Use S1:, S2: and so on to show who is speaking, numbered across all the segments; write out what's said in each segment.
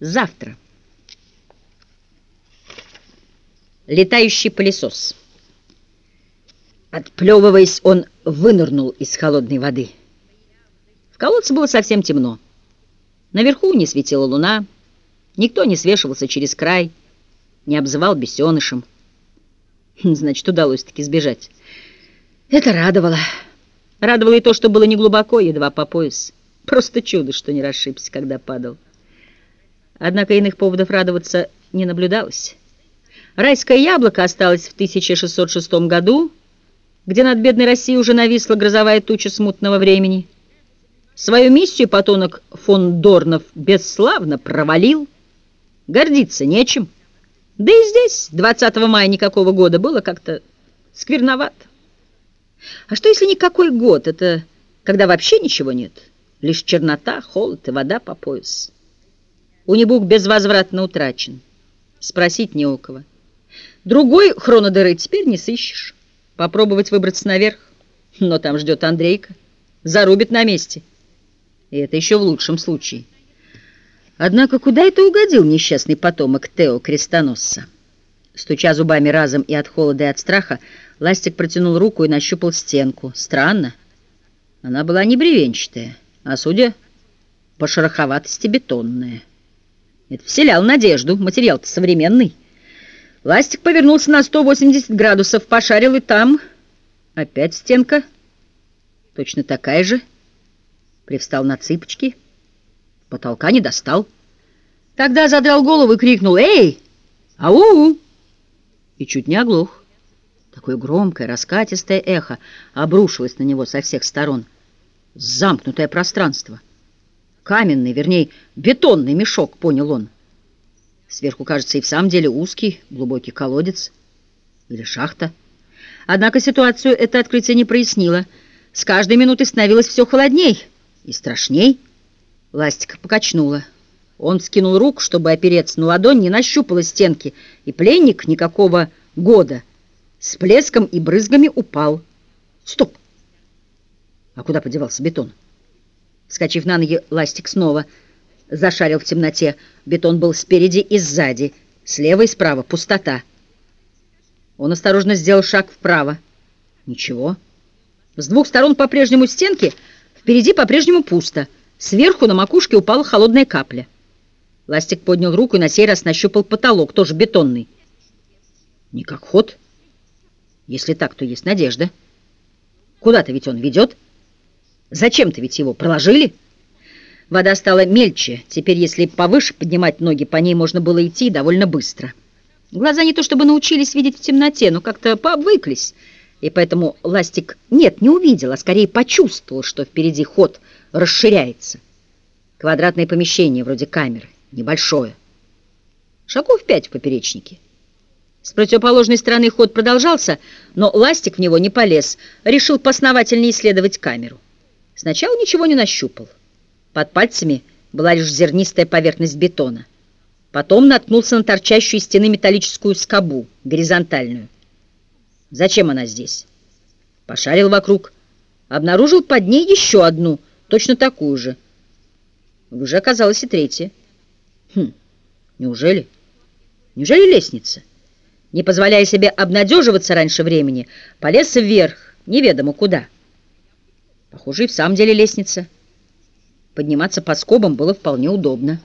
S1: Завтра. Летающий пылесос. Отплевываясь, он вынырнул из холодной воды. В колодце было совсем темно. Наверху не светила луна, никто не свешивался через край, не обзывал бесенышем. Значит, удалось-таки сбежать. Это радовало. Радовало и то, что было неглубоко, едва по пояс. Просто чудо, что не расшибся, когда падал. Однако иных поводов радоваться не наблюдалось. Райское яблоко осталось в 1606 году, где над бедной Россией уже нависла грозовая туча смутного времени. Свою миссию потонок фон Дорнов бесславно провалил. Гордиться нечем. Да и здесь, 20 мая никакого года, было как-то скверновато. А что, если никакой год? Это когда вообще ничего нет? Лишь чернота, холод и вода по пояс. Унибук безвозвратно утрачен. Спросить не у кого. Другой хронодыры теперь не сыщешь. Попробовать выбраться наверх. Но там ждет Андрейка. Зарубит на месте. И это еще в лучшем случае. Однако куда это угодил несчастный потомок Тео Крестоносца? Стуча зубами разом и от холода, и от страха, Ластик протянул руку и нащупал стенку. Странно. Она была не бревенчатая, а, судя по шероховатости, бетонная. Это вселял надежду, материал-то современный. Ластик повернулся на 180 градусов, пошарил и там. Опять стенка. Точно такая же. Привстал на цыпочки. Потолка не достал. Тогда задрал голову и крикнул «Эй! Ау!» И чуть не оглох. Такое громкое, раскатистое эхо обрушилось на него со всех сторон. Замкнутое пространство — каменный, вернее, бетонный мешок, понял он. Сверху, кажется, и в самом деле узкий, глубокий колодец или шахта. Однако ситуацию это открытие не прояснило. С каждой минутой становилось все холодней и страшней. Ластика покачнула. Он скинул руку, чтобы опереться на ладонь, не нащупала стенки, и пленник никакого года с плеском и брызгами упал. Стоп! А куда подевался бетон? Вскочив на ноги, Ластик снова зашарил в темноте. Бетон был спереди и сзади, слева и справа пустота. Он осторожно сделал шаг вправо. Ничего. С двух сторон по-прежнему стенки, впереди по-прежнему пусто. Сверху на макушке упала холодная капля. Ластик поднял руку и на сей раз нащупал потолок, тоже бетонный. Не как ход. Если так, то есть надежда. Куда-то ведь он ведет. Зачем-то ведь его проложили. Вода стала мельче. Теперь, если повыше поднимать ноги, по ней можно было идти довольно быстро. Глаза не то чтобы научились видеть в темноте, но как-то пообвыклись. И поэтому Ластик нет, не увидел, а скорее почувствовал, что впереди ход расширяется. Квадратное помещение, вроде камеры, небольшое. Шагов пять в поперечнике. С противоположной стороны ход продолжался, но Ластик в него не полез, решил посновательнее исследовать камеру. Сначала ничего не нащупал. Под пальцами была лишь зернистая поверхность бетона. Потом наткнулся на торчащую из стены металлическую скобу, горизонтальную. Зачем она здесь? Пошарил вокруг. Обнаружил под ней еще одну, точно такую же. Уже оказалась и третья. Хм, неужели? Неужели лестница? Не позволяя себе обнадеживаться раньше времени, полез вверх, неведомо куда. Похоже, и в самом деле лестница. Подниматься по скобам было вполне удобно.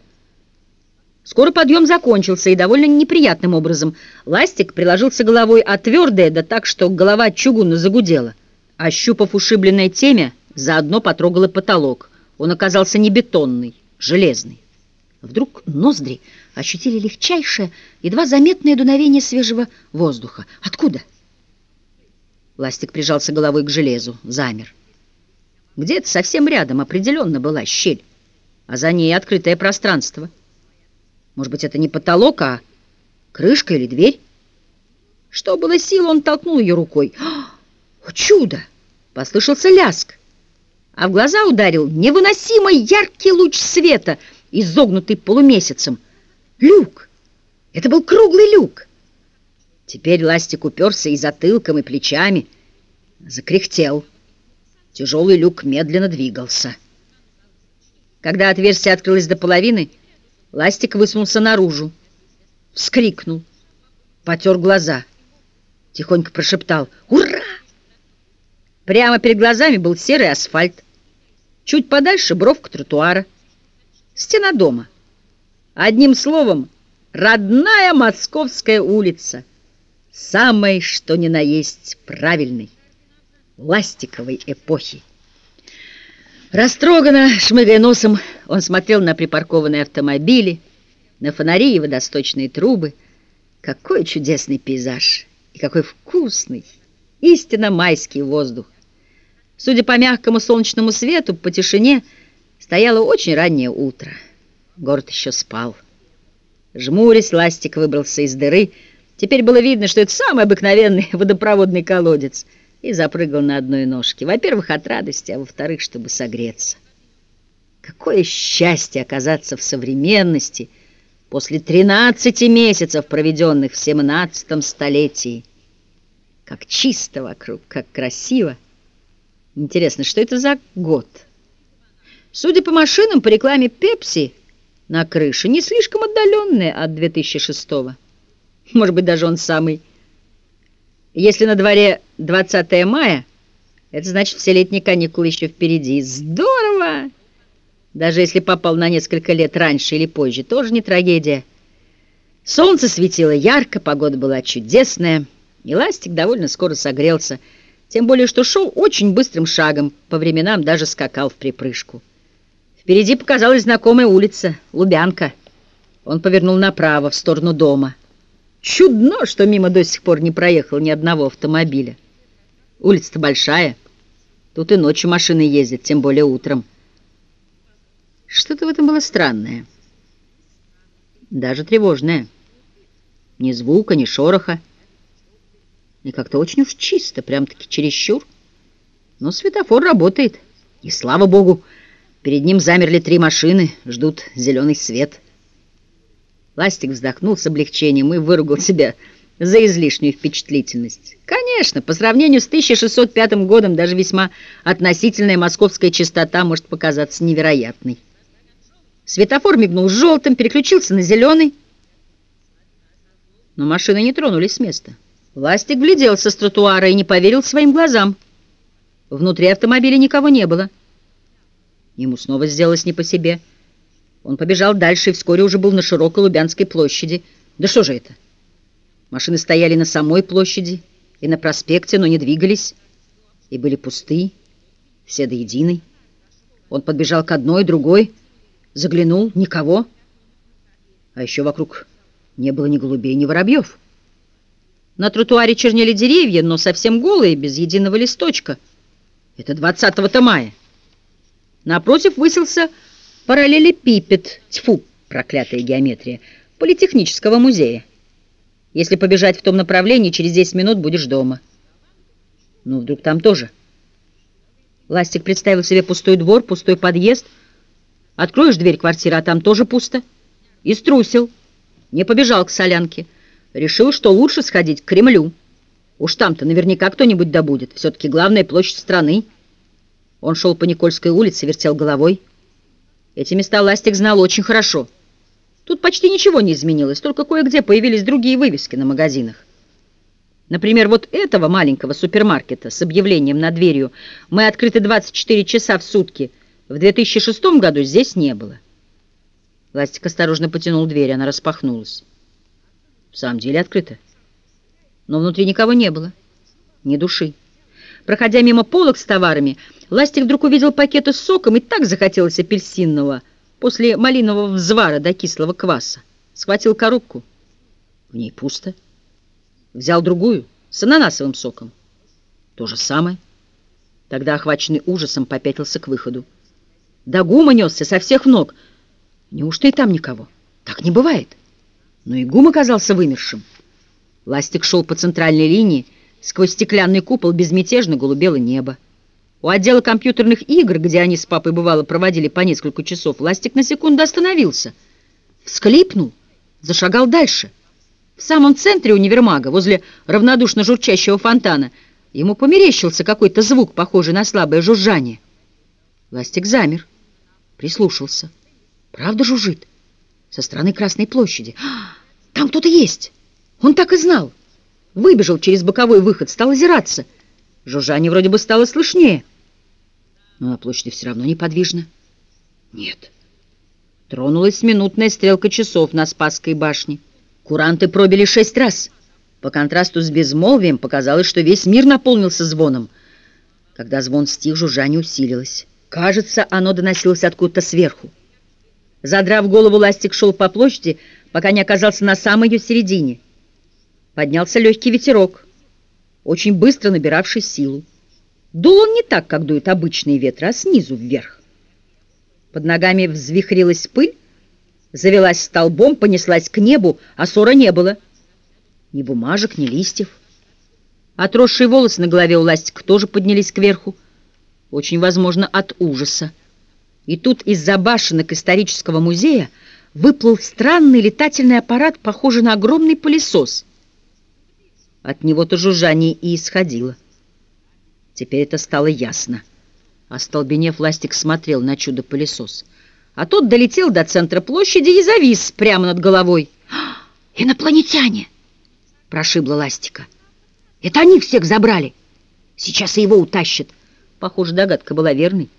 S1: Скоро подъем закончился, и довольно неприятным образом. Ластик приложился головой о твердое, да так, что голова чугунно загудела. Ощупав ушибленное темя, заодно потрогал и потолок. Он оказался не бетонный, железный. Вдруг ноздри ощутили легчайшее, едва заметное дуновение свежего воздуха. Откуда? Ластик прижался головой к железу, замер. Где-то совсем рядом определенно была щель, а за ней открытое пространство. Может быть, это не потолок, а крышка или дверь? Что было сил, он толкнул ее рукой. О, чудо! Послышался ляск, а в глаза ударил невыносимо яркий луч света, изогнутый полумесяцем. Люк! Это был круглый люк. Теперь ластик уперся и затылком, и плечами, закряхтел. Тяжелый люк медленно двигался. Когда отверстие открылось до половины, Ластик высунулся наружу, вскрикнул, потер глаза, тихонько прошептал «Ура!». Прямо перед глазами был серый асфальт, чуть подальше бровка тротуара, стена дома. Одним словом, родная Московская улица, самой, что ни на есть, правильной, ластиковой эпохи. Растроганно, шмыгая носом, он смотрел на припаркованные автомобили, на фонари и водосточные трубы. Какой чудесный пейзаж! И какой вкусный, истинно майский воздух! Судя по мягкому солнечному свету, по тишине, стояло очень раннее утро. Город еще спал. Жмурясь, Ластик выбрался из дыры. Теперь было видно, что это самый обыкновенный водопроводный колодец — и запрыгал на одной ножке. Во-первых, от радости, а во-вторых, чтобы согреться. Какое счастье оказаться в современности после 13 месяцев, проведенных в 17 столетии. Как чисто вокруг, как красиво. Интересно, что это за год? Судя по машинам, по рекламе «Пепси» на крыше, не слишком отдаленные от 2006 -го. Может быть, даже он самый если на дворе 20 мая, это значит, все летние каникулы еще впереди. Здорово! Даже если попал на несколько лет раньше или позже, тоже не трагедия. Солнце светило ярко, погода была чудесная, и Ластик довольно скоро согрелся, тем более, что шел очень быстрым шагом, по временам даже скакал в припрыжку. Впереди показалась знакомая улица, Лубянка. Он повернул направо, в сторону дома. Чудно, что мимо до сих пор не проехал ни одного автомобиля. Улица-то большая. Тут и ночью машины ездят, тем более утром. Что-то в этом было странное. Даже тревожное. Ни звука, ни шороха. И как-то очень уж чисто, прям-таки чересчур. Но светофор работает. И слава богу, перед ним замерли три машины, ждут зеленый свет. Ластик вздохнул с облегчением и выругал себя за излишнюю впечатлительность. Конечно, по сравнению с 1605 годом даже весьма относительная московская частота может показаться невероятной. Светофор мигнул желтым, переключился на зеленый, но машины не тронулись с места. Ластик гляделся с тротуара и не поверил своим глазам. Внутри автомобиля никого не было. Ему снова сделалось не по себе — он побежал дальше и вскоре уже был на широкой Лубянской площади. Да что же это? Машины стояли на самой площади и на проспекте, но не двигались, и были пусты, все до единой. Он подбежал к одной, другой, заглянул, никого. А еще вокруг не было ни голубей, ни воробьев. На тротуаре чернели деревья, но совсем голые, без единого листочка. Это 20 мая. Напротив высился параллелепипед, тьфу, проклятая геометрия, Политехнического музея. Если побежать в том направлении, через 10 минут будешь дома. Ну, вдруг там тоже. Ластик представил себе пустой двор, пустой подъезд. Откроешь дверь квартиры, а там тоже пусто. И струсил. Не побежал к солянке. Решил, что лучше сходить к Кремлю. Уж там-то наверняка кто-нибудь добудет. Все-таки главная площадь страны. Он шел по Никольской улице, вертел головой. Эти места Ластик знал очень хорошо. Тут почти ничего не изменилось, только кое-где появились другие вывески на магазинах. Например, вот этого маленького супермаркета с объявлением над дверью «Мы открыты 24 часа в сутки» в 2006 году здесь не было. Ластик осторожно потянул дверь, она распахнулась. В самом деле открыта. Но внутри никого не было, ни души. Проходя мимо полок с товарами, Ластик вдруг увидел пакеты с соком и так захотелось апельсинного после малинового взвара до кислого кваса. Схватил коробку. В ней пусто. Взял другую с ананасовым соком. То же самое. Тогда, охваченный ужасом, попятился к выходу. До гума несся со всех ног. Неужто и там никого? Так не бывает. Но и гум оказался вымершим. Ластик шел по центральной линии, Сквозь стеклянный купол безмятежно голубело небо. У отдела компьютерных игр, где они с папой бывало проводили по несколько часов, Ластик на секунду остановился. Всклипнул, зашагал дальше. В самом центре универмага, возле равнодушно журчащего фонтана, ему померещился какой-то звук, похожий на слабое жужжание. Ластик замер, прислушался. Правда жужжит? со стороны Красной площади. «А, там кто-то есть! Он так и знал! Выбежал через боковой выход, стал озираться. Жужжание вроде бы стало слышнее. Но на площади все равно неподвижно. Нет. Тронулась минутная стрелка часов на Спасской башне. Куранты пробили шесть раз. По контрасту с безмолвием показалось, что весь мир наполнился звоном. Когда звон стих, жужжание усилилось. Кажется, оно доносилось откуда-то сверху. Задрав голову, ластик шел по площади, пока не оказался на самой ее середине. Поднялся легкий ветерок, очень быстро набиравший силу. Дул он не так, как дуют обычные ветры, а снизу вверх. Под ногами взвихрилась пыль, завелась столбом, понеслась к небу, а ссора не было. Ни бумажек, ни листьев. Отросшие волосы на голове у ластика тоже поднялись кверху, очень возможно, от ужаса. И тут из-за башенок исторического музея выплыл странный летательный аппарат, похожий на огромный пылесос. От него-то жужжание и исходило. Теперь это стало ясно. Остолбенев, Ластик смотрел на чудо-пылесос. А тот долетел до центра площади и завис прямо над головой. «Инопланетяне!» — прошибла Ластика. «Это они всех забрали! Сейчас и его утащат!» Похоже, догадка была верной.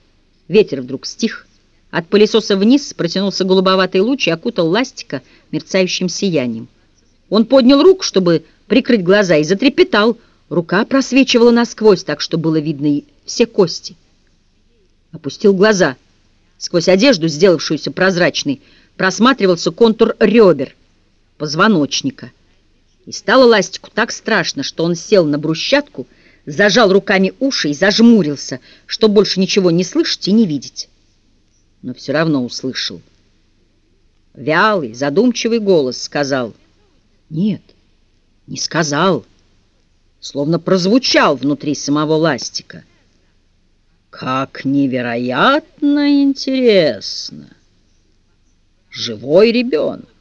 S1: Ветер вдруг стих. От пылесоса вниз протянулся голубоватый луч и окутал Ластика мерцающим сиянием. Он поднял руку, чтобы прикрыть глаза, и затрепетал. Рука просвечивала насквозь, так что было видно и все кости. Опустил глаза. Сквозь одежду, сделавшуюся прозрачной, просматривался контур ребер, позвоночника. И стало Ластику так страшно, что он сел на брусчатку, зажал руками уши и зажмурился, что больше ничего не слышать и не видеть. Но все равно услышал. Вялый, задумчивый голос сказал «Нет, не сказал», словно прозвучал внутри самого ластика. «Как невероятно интересно! Живой ребенок!»